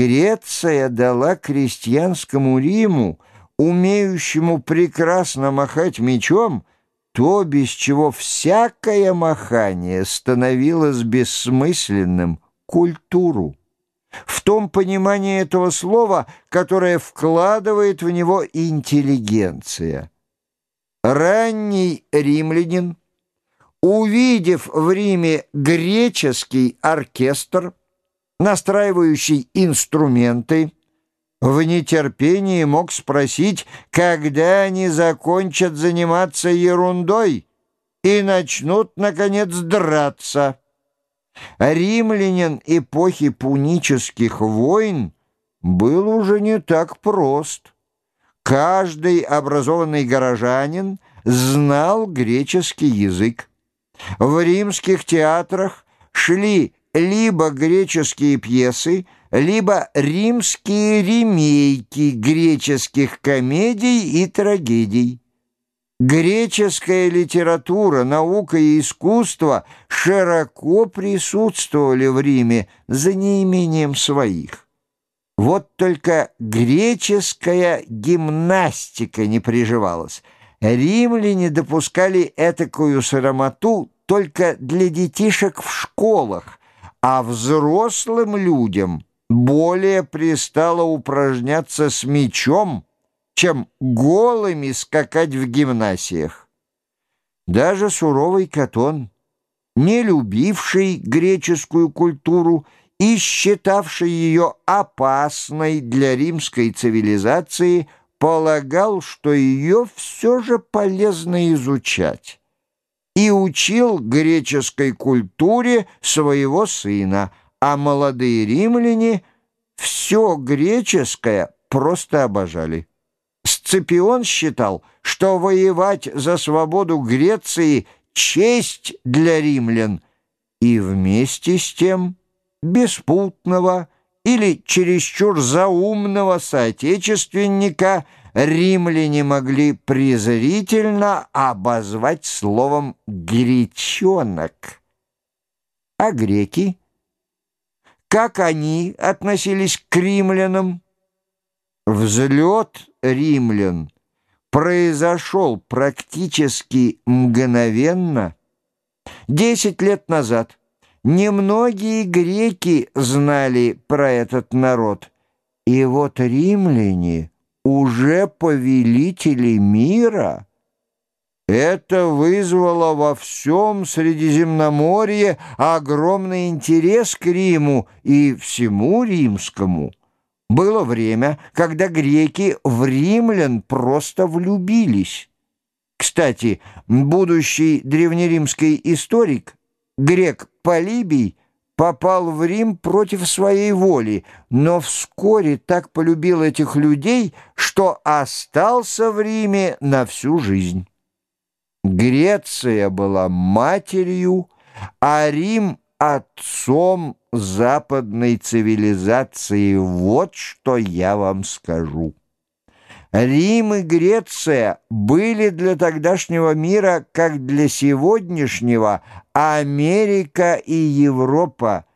Греция дала крестьянскому Риму, умеющему прекрасно махать мечом, то, без чего всякое махание становилось бессмысленным — культуру. В том понимании этого слова, которое вкладывает в него интеллигенция. Ранний римлянин, увидев в Риме греческий оркестр, настраивающий инструменты, в нетерпении мог спросить, когда они закончат заниматься ерундой и начнут, наконец, драться. Римлянин эпохи пунических войн был уже не так прост. Каждый образованный горожанин знал греческий язык. В римских театрах шли либо греческие пьесы, либо римские ремейки греческих комедий и трагедий. Греческая литература, наука и искусство широко присутствовали в Риме за неимением своих. Вот только греческая гимнастика не приживалась. Римляне допускали этакую срамоту только для детишек в школах, а взрослым людям более пристало упражняться с мечом, чем голыми скакать в гимнасиях. Даже суровый Катон, не любивший греческую культуру и считавший ее опасной для римской цивилизации, полагал, что ее все же полезно изучать и учил греческой культуре своего сына, а молодые римляне все греческое просто обожали. Сципион считал, что воевать за свободу Греции — честь для римлян, и вместе с тем беспутного или чересчур заумного соотечественника — римляне могли презрительно обозвать словом «гречонок». А греки? Как они относились к римлянам? Взлет римлян произошел практически мгновенно. Десять лет назад немногие греки знали про этот народ, и вот римляне — уже повелители мира. Это вызвало во всем Средиземноморье огромный интерес к Риму и всему римскому. Было время, когда греки в римлян просто влюбились. Кстати, будущий древнеримский историк, грек Полибий, попал в Рим против своей воли, но вскоре так полюбил этих людей, что остался в Риме на всю жизнь. Греция была матерью, а Рим — отцом западной цивилизации. Вот что я вам скажу. Рим и Греция были для тогдашнего мира, как для сегодняшнего, Америка и Европа.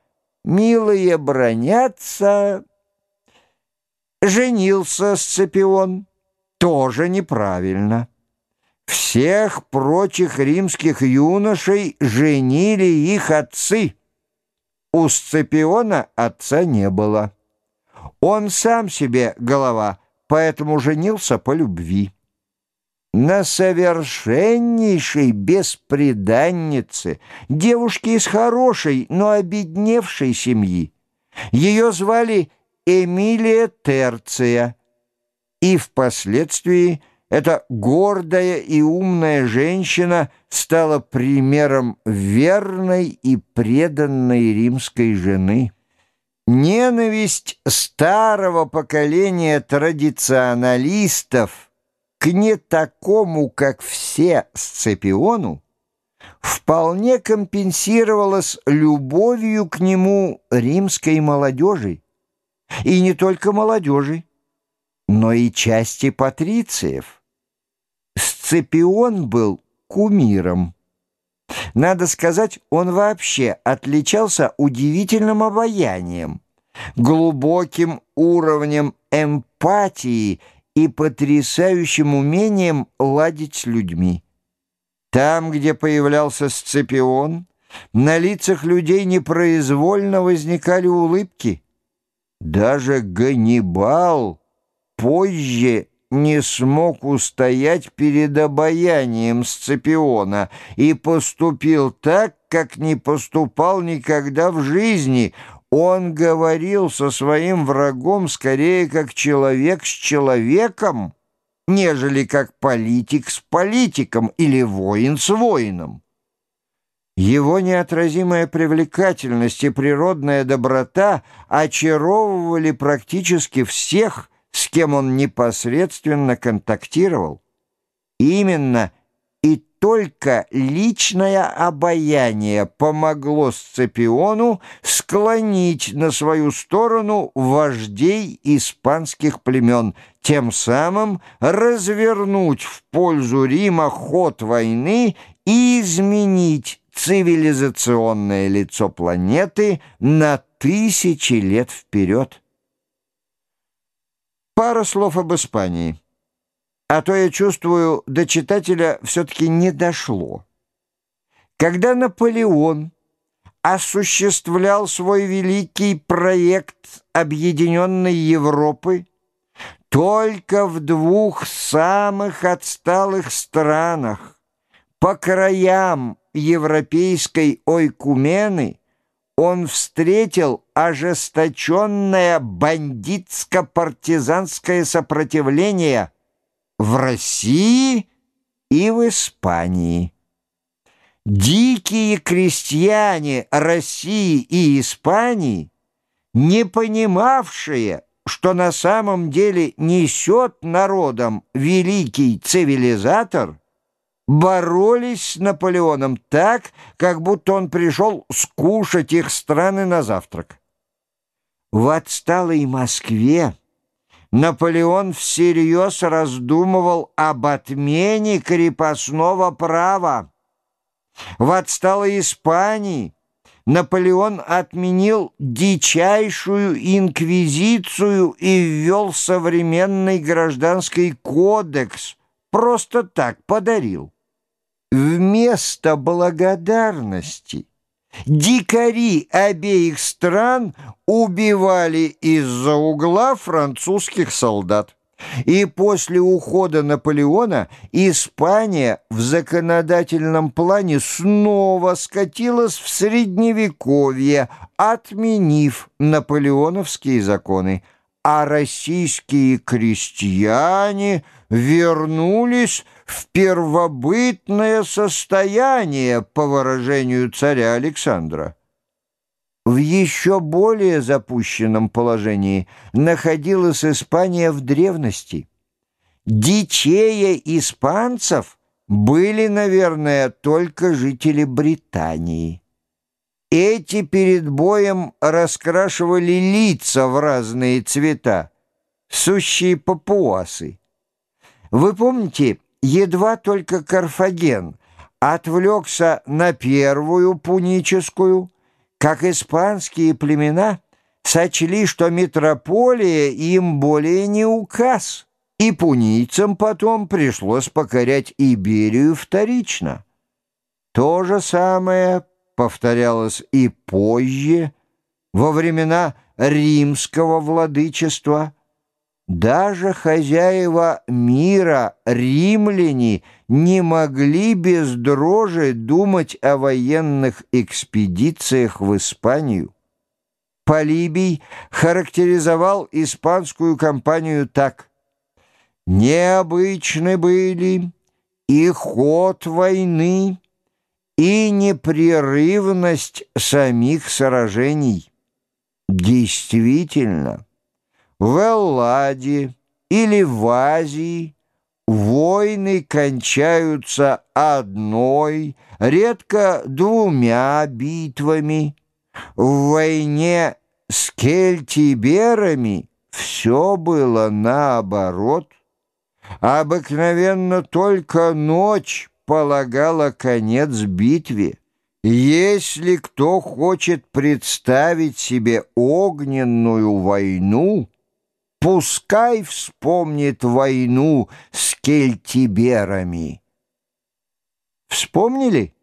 Милые бронятся. Женился Сципион. Тоже неправильно. Всех прочих римских юношей женили их отцы. У Сципиона отца не было. Он сам себе голова – поэтому женился по любви. На совершеннейшей беспреданнице, девушке из хорошей, но обедневшей семьи. Ее звали Эмилия Терция, и впоследствии эта гордая и умная женщина стала примером верной и преданной римской жены. Ненависть старого поколения традиционалистов к не такому, как все, Сципиону, вполне компенсировалась любовью к нему римской молодежи. И не только молодежи, но и части патрициев. Сципион был кумиром. Надо сказать, он вообще отличался удивительным обаянием. глубоким уровнем эмпатии и потрясающим умением ладить с людьми. Там, где появлялся Сципион, на лицах людей непроизвольно возникали улыбки. Даже Ганнибал позже не смог устоять перед обаянием Сципиона и поступил так, как не поступал никогда в жизни. Он говорил со своим врагом скорее как человек с человеком, нежели как политик с политиком или воин с воином. Его неотразимая привлекательность и природная доброта очаровывали практически всех, с кем он непосредственно контактировал. Именно и только личное обаяние помогло Сципиону склонить на свою сторону вождей испанских племен, тем самым развернуть в пользу Рима ход войны и изменить цивилизационное лицо планеты на тысячи лет вперед. Пара слов об Испании. А то, я чувствую, до читателя все-таки не дошло. Когда Наполеон осуществлял свой великий проект Объединенной Европы, только в двух самых отсталых странах, по краям европейской ойкумены, он встретил ожесточенное бандитско-партизанское сопротивление в России и в Испании. Дикие крестьяне России и Испании, не понимавшие, что на самом деле несет народам великий цивилизатор – боролись с Наполеоном так, как будто он пришел скушать их страны на завтрак. В отсталой Москве Наполеон всерьез раздумывал об отмене крепостного права. В отсталой Испании Наполеон отменил дичайшую инквизицию и ввел современный гражданский кодекс, просто так подарил. Вместо благодарности дикари обеих стран убивали из-за угла французских солдат. И после ухода Наполеона Испания в законодательном плане снова скатилась в Средневековье, отменив наполеоновские законы а российские крестьяне вернулись в первобытное состояние, по выражению царя Александра. В еще более запущенном положении находилась Испания в древности. Дичее испанцев были, наверное, только жители Британии. Эти перед боем раскрашивали лица в разные цвета, сущие папуасы. Вы помните, едва только Карфаген отвлекся на первую пуническую, как испанские племена сочли, что метрополия им более не указ, и пунийцам потом пришлось покорять Иберию вторично. То же самое повторялось и позже, во времена римского владычества. Даже хозяева мира, римляне, не могли без дрожи думать о военных экспедициях в Испанию. Полибий характеризовал испанскую кампанию так. «Необычны были и ход войны, и непрерывность самих сражений. Действительно, в Элладе или в Азии войны кончаются одной, редко двумя битвами. В войне с кельтиберами все было наоборот. Обыкновенно только ночь полагала конец битве, Если кто хочет представить себе огненную войну, пускай вспомнит войну с кельтиберами. Вспомнили?